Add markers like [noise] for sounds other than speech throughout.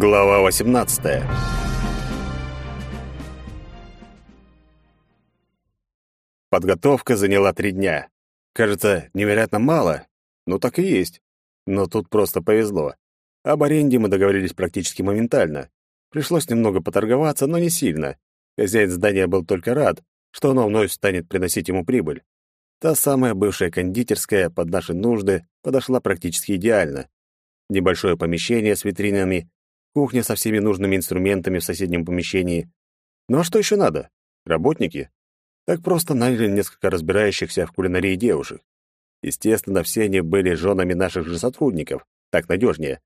Глава 18. Подготовка заняла три дня. Кажется, невероятно мало, но так и есть. Но тут просто повезло. Об аренде мы договорились практически моментально. Пришлось немного поторговаться, но не сильно. Хозяин здания был только рад, что оно вновь станет приносить ему прибыль. Та самая бывшая кондитерская под наши нужды подошла практически идеально. Небольшое помещение с витринами, кухня со всеми нужными инструментами в соседнем помещении. Ну а что еще надо? Работники? Так просто наняли несколько разбирающихся в кулинарии девушек. Естественно, все они были женами наших же сотрудников, так надежнее.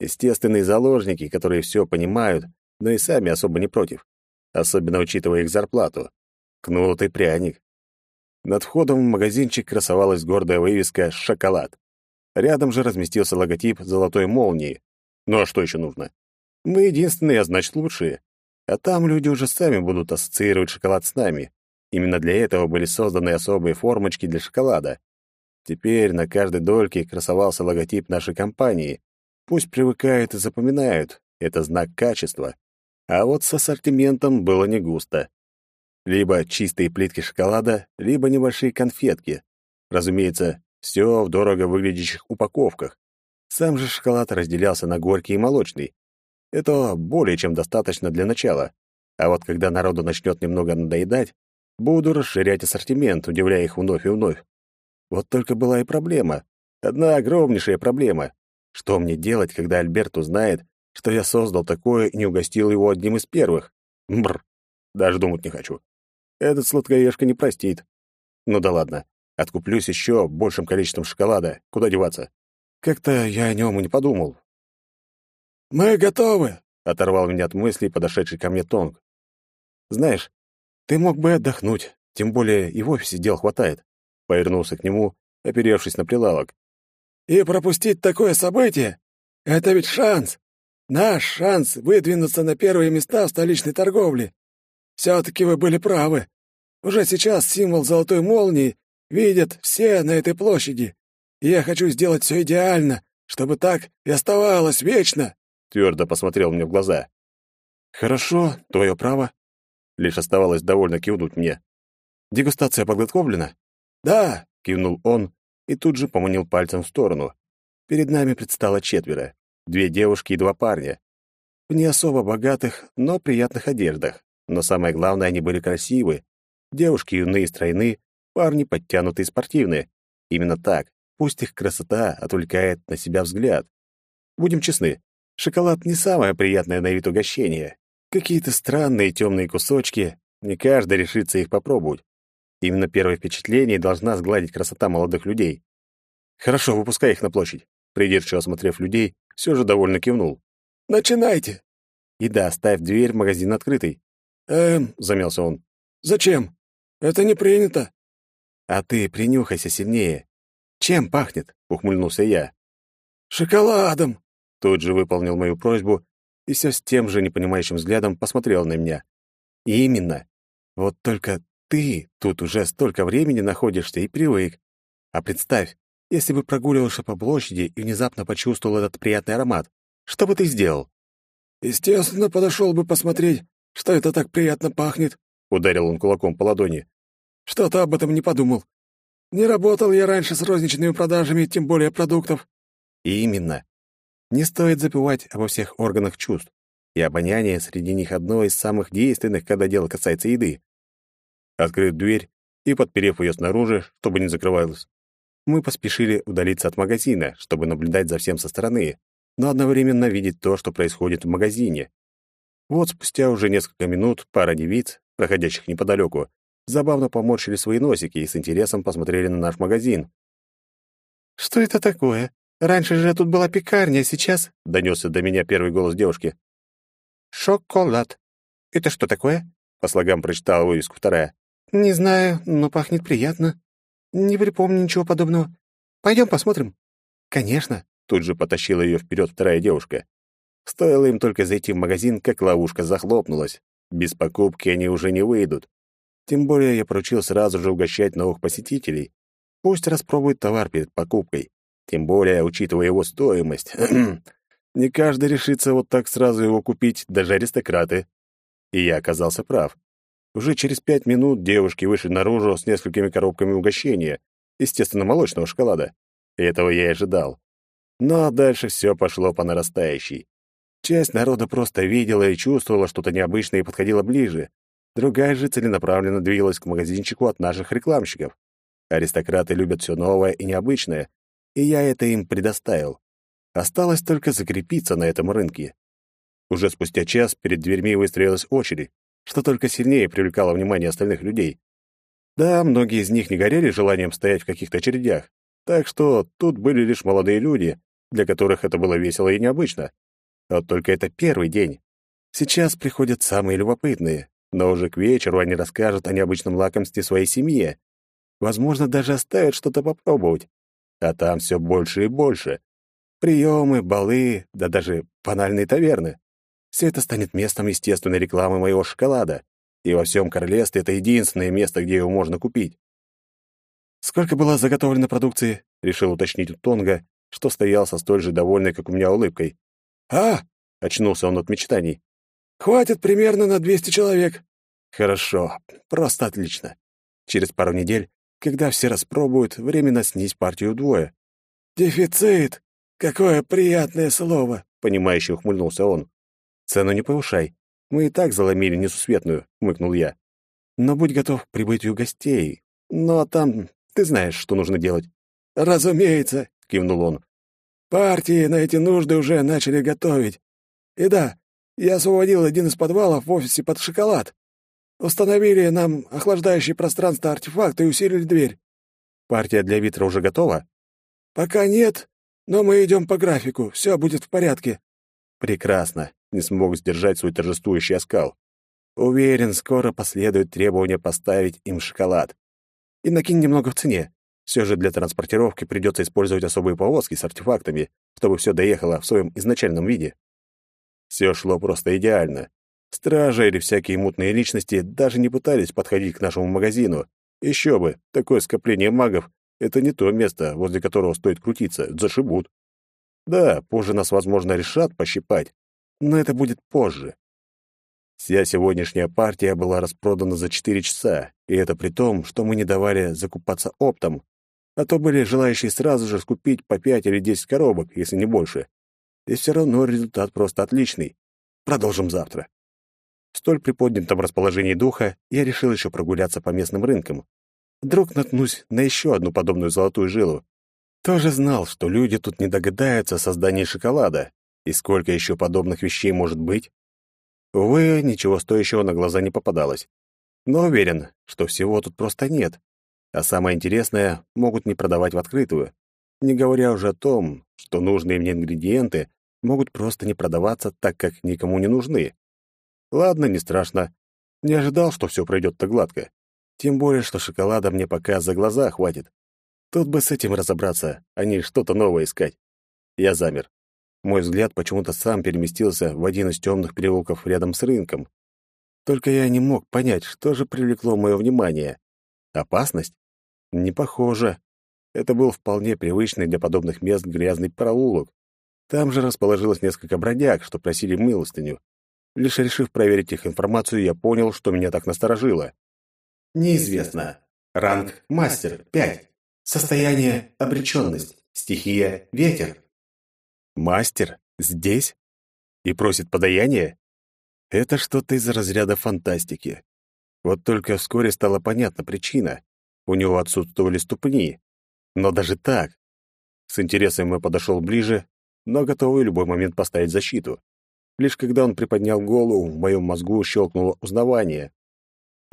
Естественные заложники, которые все понимают, но и сами особо не против, особенно учитывая их зарплату. Кнут и пряник. Над входом в магазинчик красовалась гордая вывеска «Шоколад». Рядом же разместился логотип золотой молнии. Ну а что еще нужно? Мы единственные, а значит лучшие. А там люди уже сами будут ассоциировать шоколад с нами. Именно для этого были созданы особые формочки для шоколада. Теперь на каждой дольке красовался логотип нашей компании. Пусть привыкают и запоминают, это знак качества. А вот с ассортиментом было не густо. Либо чистые плитки шоколада, либо небольшие конфетки. Разумеется, все в дорого выглядящих упаковках. Сам же шоколад разделялся на горький и молочный. Это более чем достаточно для начала. А вот когда народу начнет немного надоедать, буду расширять ассортимент, удивляя их вновь и вновь. Вот только была и проблема. Одна огромнейшая проблема. Что мне делать, когда Альберт узнает, что я создал такое и не угостил его одним из первых? Мбр. Даже думать не хочу. Этот сладкоежка не простит. Ну да ладно. Откуплюсь еще большим количеством шоколада. Куда деваться? Как-то я о нем и не подумал. «Мы готовы!» — оторвал меня от мыслей подошедший ко мне Тонг. «Знаешь, ты мог бы отдохнуть, тем более и в офисе дел хватает», — повернулся к нему, оперевшись на прилавок. «И пропустить такое событие — это ведь шанс! Наш шанс выдвинуться на первые места в столичной торговле. Все-таки вы были правы. Уже сейчас символ золотой молнии видят все на этой площади. И я хочу сделать все идеально, чтобы так и оставалось вечно!» Твердо посмотрел мне в глаза. «Хорошо, твое право». Лишь оставалось довольно кивнуть мне. «Дегустация подготовлена?» «Да», — кивнул он и тут же поманил пальцем в сторону. Перед нами предстало четверо. Две девушки и два парня. В не особо богатых, но приятных одеждах. Но самое главное, они были красивы. Девушки юные и стройны, парни подтянутые и спортивные. Именно так. Пусть их красота отвлекает на себя взгляд. Будем честны, шоколад не самое приятное на вид угощение. Какие-то странные темные кусочки, не каждый решится их попробовать. Именно первое впечатление должна сгладить красота молодых людей. Хорошо, выпускай их на площадь. Придирчиво осмотрев людей, все же довольно кивнул. «Начинайте!» «И да, оставь дверь в магазин открытой. «Эм...» — замялся он. «Зачем? Это не принято». «А ты принюхайся сильнее. Чем пахнет?» — ухмыльнулся я. «Шоколадом!» — тут же выполнил мою просьбу и все с тем же непонимающим взглядом посмотрел на меня. И «Именно. Вот только ты тут уже столько времени находишься и привык. А представь, если бы прогуливался по площади и внезапно почувствовал этот приятный аромат, что бы ты сделал?» «Естественно, подошел бы посмотреть, что это так приятно пахнет?» — ударил он кулаком по ладони. «Что-то об этом не подумал. Не работал я раньше с розничными продажами, тем более продуктов». И именно. Не стоит забывать обо всех органах чувств. И обоняние среди них одно из самых действенных, когда дело касается еды. Открыв дверь и подперев ее снаружи, чтобы не закрывалась, мы поспешили удалиться от магазина, чтобы наблюдать за всем со стороны, но одновременно видеть то, что происходит в магазине. Вот спустя уже несколько минут пара девиц, проходящих неподалеку, забавно поморщили свои носики и с интересом посмотрели на наш магазин. «Что это такое? Раньше же тут была пекарня, а сейчас...» — донесся до меня первый голос девушки. «Шоколад. Это что такое?» — по слогам прочитала вывеску вторая. «Не знаю, но пахнет приятно. Не припомню ничего подобного. Пойдем посмотрим». «Конечно», — тут же потащила ее вперед вторая девушка. Стоило им только зайти в магазин, как ловушка захлопнулась. Без покупки они уже не выйдут. Тем более я поручил сразу же угощать новых посетителей. Пусть распробуют товар перед покупкой. Тем более, учитывая его стоимость. [clears throat] Не каждый решится вот так сразу его купить, даже аристократы. И я оказался прав. Уже через пять минут девушки вышли наружу с несколькими коробками угощения, естественно, молочного шоколада. И этого я и ожидал. Но дальше все пошло по нарастающей. Часть народа просто видела и чувствовала что-то необычное и подходила ближе. Другая же целенаправленно двигалась к магазинчику от наших рекламщиков. Аристократы любят все новое и необычное, и я это им предоставил. Осталось только закрепиться на этом рынке. Уже спустя час перед дверьми выстроилась очередь, что только сильнее привлекало внимание остальных людей. Да, многие из них не горели желанием стоять в каких-то очередях, так что тут были лишь молодые люди, для которых это было весело и необычно. Вот только это первый день. Сейчас приходят самые любопытные, но уже к вечеру они расскажут о необычном лакомстве своей семье. Возможно, даже оставят что-то попробовать. А там все больше и больше. Приемы, балы, да даже банальные таверны. Все это станет местом естественной рекламы моего шоколада. И во всем королевстве это единственное место, где его можно купить. «Сколько было заготовлено продукции?» — решил уточнить у Тонга, что стоял со столь же довольной, как у меня, улыбкой. «А!» — очнулся он от мечтаний. «Хватит примерно на двести человек». «Хорошо, просто отлично. Через пару недель, когда все распробуют, временно снизь партию вдвое». «Дефицит! Какое приятное слово!» — понимающе ухмыльнулся он. «Цену не повышай. Мы и так заломили несусветную», — хмыкнул я. «Но будь готов к прибытию гостей. Ну а там ты знаешь, что нужно делать». «Разумеется», — кивнул он. «Партии на эти нужды уже начали готовить. И да, я освободил один из подвалов в офисе под шоколад. Установили нам охлаждающее пространство артефакт и усилили дверь». «Партия для Витра уже готова?» «Пока нет, но мы идем по графику. Все будет в порядке». «Прекрасно», — не смог сдержать свой торжествующий оскал. «Уверен, скоро последует требование поставить им шоколад. И накинь немного в цене. Все же для транспортировки придется использовать особые повозки с артефактами, чтобы все доехало в своем изначальном виде. Все шло просто идеально. Стражи или всякие мутные личности даже не пытались подходить к нашему магазину. Еще бы, такое скопление магов — это не то место, возле которого стоит крутиться, зашибут. Да, позже нас, возможно, решат пощипать, но это будет позже. Вся сегодняшняя партия была распродана за 4 часа, и это при том, что мы не давали закупаться оптом, а то были желающие сразу же скупить по 5 или 10 коробок, если не больше. И все равно результат просто отличный. Продолжим завтра. В столь приподнятом расположении духа я решил еще прогуляться по местным рынкам. Вдруг наткнусь на еще одну подобную золотую жилу. Тоже знал, что люди тут не догадаются о создании шоколада. И сколько еще подобных вещей может быть? Увы, ничего стоящего на глаза не попадалось. Но уверен, что всего тут просто нет. А самое интересное, могут не продавать в открытую. Не говоря уже о том, что нужные мне ингредиенты могут просто не продаваться, так как никому не нужны. Ладно, не страшно. Не ожидал, что все пройдет так гладко. Тем более, что шоколада мне пока за глаза хватит. Тут бы с этим разобраться, а не что-то новое искать. Я замер. Мой взгляд почему-то сам переместился в один из темных переулков рядом с рынком. Только я не мог понять, что же привлекло мое внимание. Опасность? Не похоже. Это был вполне привычный для подобных мест грязный проулок. Там же расположилось несколько бродяг, что просили милостыню. Лишь решив проверить их информацию, я понял, что меня так насторожило. Неизвестно. Ранг мастер 5. Состояние обреченность. Стихия ветер. Мастер? Здесь? И просит подаяние? Это что-то из разряда фантастики. Вот только вскоре стала понятна причина. У него отсутствовали ступни. Но даже так. С интересом я подошел ближе, но готовый в любой момент поставить защиту. Лишь когда он приподнял голову, в моем мозгу щелкнуло узнавание.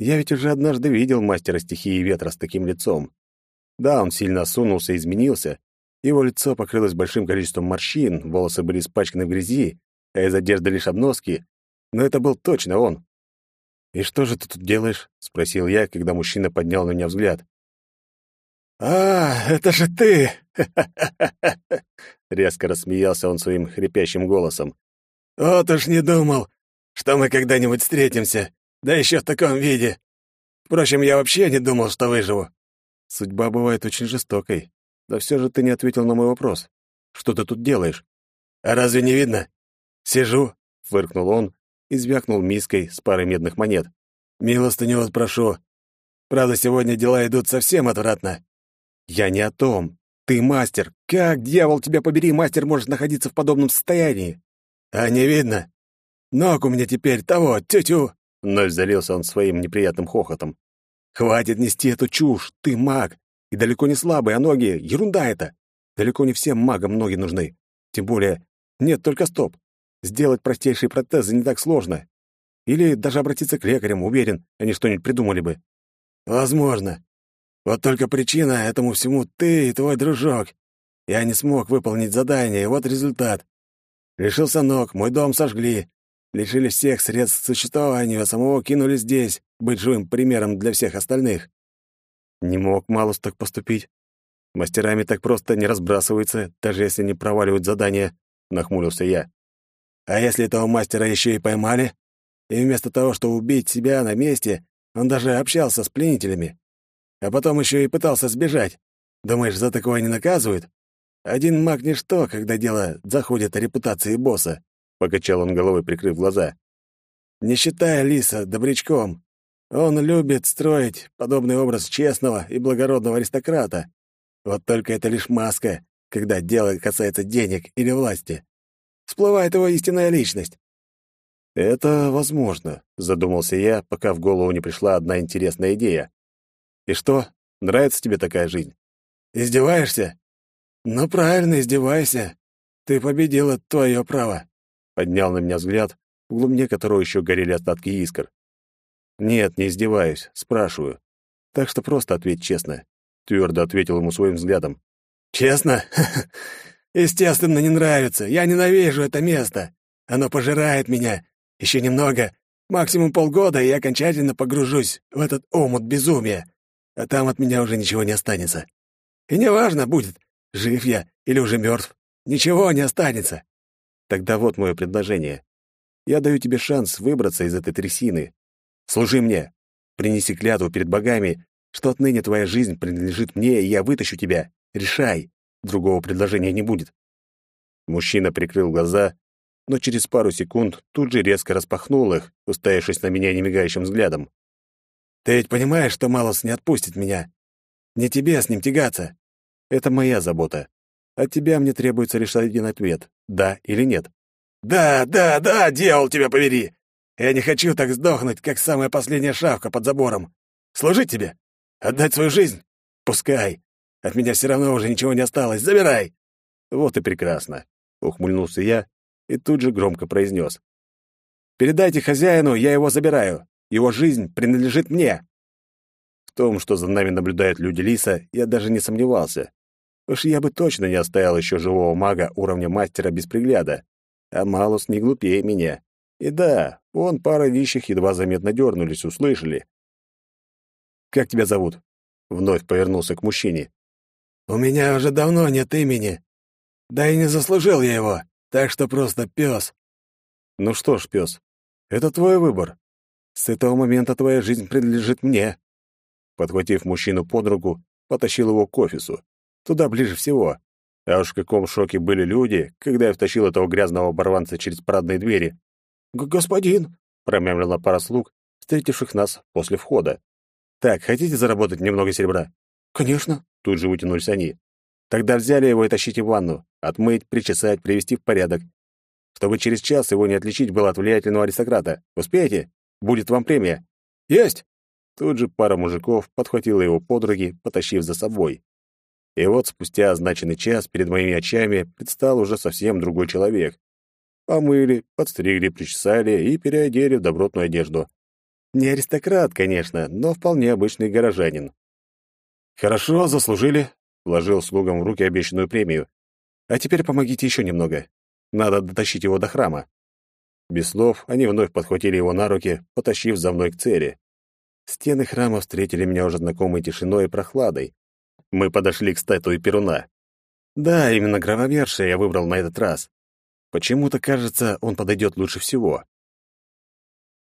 Я ведь уже однажды видел мастера стихии ветра с таким лицом. Да, он сильно осунулся и изменился, его лицо покрылось большим количеством морщин, волосы были испачканы в грязи, а из одежды лишь обноски. Но это был точно он. «И что же ты тут делаешь?» — спросил я, когда мужчина поднял на меня взгляд. «А, это же ты!» [laughs] Резко рассмеялся он своим хрипящим голосом. «Вот уж не думал, что мы когда-нибудь встретимся, да еще в таком виде. Впрочем, я вообще не думал, что выживу». Судьба бывает очень жестокой. Да все же ты не ответил на мой вопрос. Что ты тут делаешь? А разве не видно? Сижу, фыркнул он и звякнул миской с парой медных монет. Милостыню прошу. Правда, сегодня дела идут совсем отвратно. Я не о том. Ты мастер. Как, дьявол, тебя побери, мастер может находиться в подобном состоянии? А не видно? Ног у меня теперь того, тю-тю. Вновь залился он своим неприятным хохотом. Хватит нести эту чушь, ты маг. И далеко не слабый, а ноги — ерунда это. Далеко не всем магам ноги нужны. Тем более, нет только стоп. Сделать простейшие протезы не так сложно. Или даже обратиться к лекарям, уверен, они что-нибудь придумали бы. Возможно. Вот только причина этому всему ты и твой дружок. Я не смог выполнить задание, и вот результат. Лишился ног, мой дом сожгли, лишили всех средств к существованию, а самого кинули здесь, быть живым примером для всех остальных. Не мог Малус так поступить. Мастерами так просто не разбрасываются, даже если не проваливают задания, — нахмурился я. А если этого мастера еще и поймали? И вместо того, чтобы убить себя на месте, он даже общался с пленителями. А потом еще и пытался сбежать. Думаешь, за такое не наказывают? Один маг — ничто, когда дело заходит о репутации босса. Покачал он головой, прикрыв глаза. Не считая Лиса добрячком. Он любит строить подобный образ честного и благородного аристократа. Вот только это лишь маска, когда дело касается денег или власти. Всплывает его истинная личность. «Это возможно», — задумался я, пока в голову не пришла одна интересная идея. «И что, нравится тебе такая жизнь?» «Издеваешься? Ну, правильно, издевайся. Ты победила твое право», — поднял на меня взгляд, в глубине которого еще горели остатки искр. «Нет, не издеваюсь, спрашиваю. Так что просто ответь честно», — твердо ответил ему своим взглядом. «Честно? [laughs] Естественно, не нравится. Я ненавижу это место. Оно пожирает меня. Еще немного, максимум полгода, и я окончательно погружусь в этот омут безумия. А там от меня уже ничего не останется. И неважно будет, жив я или уже мертв. Ничего не останется. Тогда вот мое предложение. Я даю тебе шанс выбраться из этой трясины. Служи мне. Принеси клятву перед богами, что отныне твоя жизнь принадлежит мне, и я вытащу тебя. Решай. Другого предложения не будет. Мужчина прикрыл глаза, но через пару секунд тут же резко распахнул их, уставившись на меня немигающим взглядом. «Ты ведь понимаешь, что Малос не отпустит меня? Не тебе с ним тягаться. Это моя забота. От тебя мне требуется лишь один ответ — да или нет». «Да, да, да, дьявол тебя повери! Я не хочу так сдохнуть, как самая последняя шавка под забором. Служить тебе? Отдать свою жизнь? Пускай. От меня все равно уже ничего не осталось. Забирай!» «Вот и прекрасно», — ухмыльнулся я и тут же громко произнес. «Передайте хозяину, я его забираю. Его жизнь принадлежит мне». В том, что за нами наблюдают люди Лиса, я даже не сомневался. Уж я бы точно не оставил еще живого мага уровня мастера без пригляда. А Малус не глупее меня. И да, он пара вещих едва заметно дернулись, услышали. «Как тебя зовут?» Вновь повернулся к мужчине. «У меня уже давно нет имени. Да и не заслужил я его, так что просто пес». «Ну что ж, пес, это твой выбор. С этого момента твоя жизнь принадлежит мне». Подхватив мужчину под руку, потащил его к офису. Туда ближе всего. А уж в каком шоке были люди, когда я втащил этого грязного оборванца через парадные двери. «Господин!» — промямлила пара слуг, встретивших нас после входа. «Так, хотите заработать немного серебра?» «Конечно!» Тут же вытянулись они. Тогда взяли его и тащите в ванну. Отмыть, причесать, привести в порядок. Чтобы через час его не отличить было от влиятельного аристократа. Успеете? Будет вам премия. Есть! Тут же пара мужиков подхватила его под руки, потащив за собой. И вот спустя означенный час перед моими очами предстал уже совсем другой человек. Помыли, подстригли, причесали и переодели в добротную одежду. Не аристократ, конечно, но вполне обычный горожанин. «Хорошо, заслужили», — вложил слугам в руки обещанную премию. «А теперь помогите еще немного. Надо дотащить его до храма». Без слов они вновь подхватили его на руки, потащив за мной к цели. Стены храма встретили меня уже знакомой тишиной и прохладой. Мы подошли к статуе Перуна. Да, именно громовержца я выбрал на этот раз. Почему-то кажется, он подойдет лучше всего.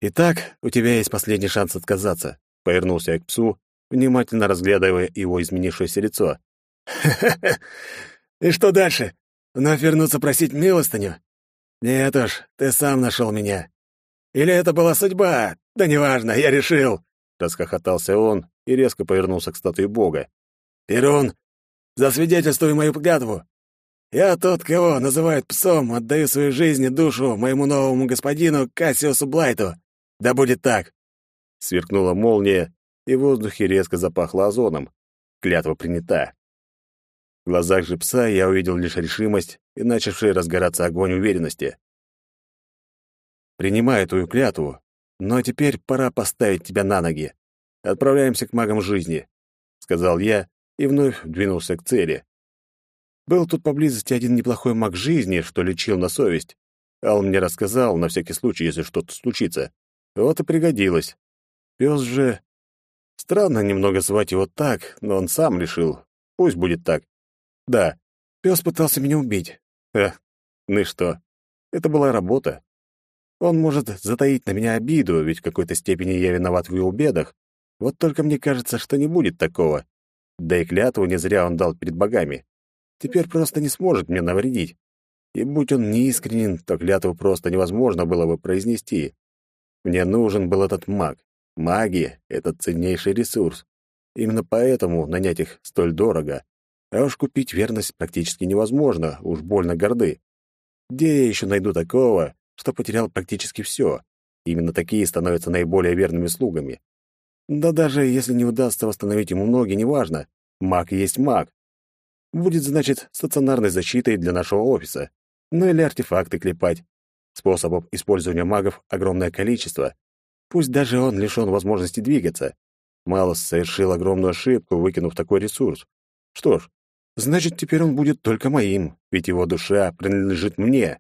«Итак, у тебя есть последний шанс отказаться», — повернулся я к псу, внимательно разглядывая его изменившееся лицо. [laughs] И что дальше? Вновь вернуться просить милостыню? Нет уж, ты сам нашел меня. Или это была судьба? Да неважно, я решил!» Расхохотался он и резко повернулся к статуе бога. «Перун, засвидетельствуй мою клятву. Я тот, кого называют псом, отдаю свою жизнь и душу моему новому господину Кассиусу Блайту. Да будет так!» Сверкнула молния, и в воздухе резко запахло озоном. Клятва принята. В глазах же пса я увидел лишь решимость и начавший разгораться огонь уверенности. «Принимаю твою клятву, но теперь пора поставить тебя на ноги. Отправляемся к магам жизни», — сказал я и вновь двинулся к цели. Был тут поблизости один неплохой маг жизни, что лечил на совесть. А он мне рассказал, на всякий случай, если что-то случится. Вот и пригодилось. Пес же... Странно немного звать его так, но он сам решил. Пусть будет так. Да, пес пытался меня убить. Эх, ну и что? Это была работа. Он может затаить на меня обиду, ведь в какой-то степени я виноват в его бедах. Вот только мне кажется, что не будет такого. Да и клятву не зря он дал перед богами. Теперь просто не сможет мне навредить. И будь он неискренен, то клятву просто невозможно было бы произнести. Мне нужен был этот маг. Магия — это ценнейший ресурс. Именно поэтому нанять их столь дорого. А уж купить верность практически невозможно, уж больно горды. Где я еще найду такого, что потерял практически все? Именно такие становятся наиболее верными слугами. Да даже если не удастся восстановить ему ноги, неважно. Маг есть маг. Будет, значит, стационарной защитой для нашего офиса. Ну или артефакты клепать. Способов использования магов огромное количество. Пусть даже он лишён возможности двигаться. Малос совершил огромную ошибку, выкинув такой ресурс. Что ж, Значит, теперь он будет только моим, ведь его душа принадлежит мне.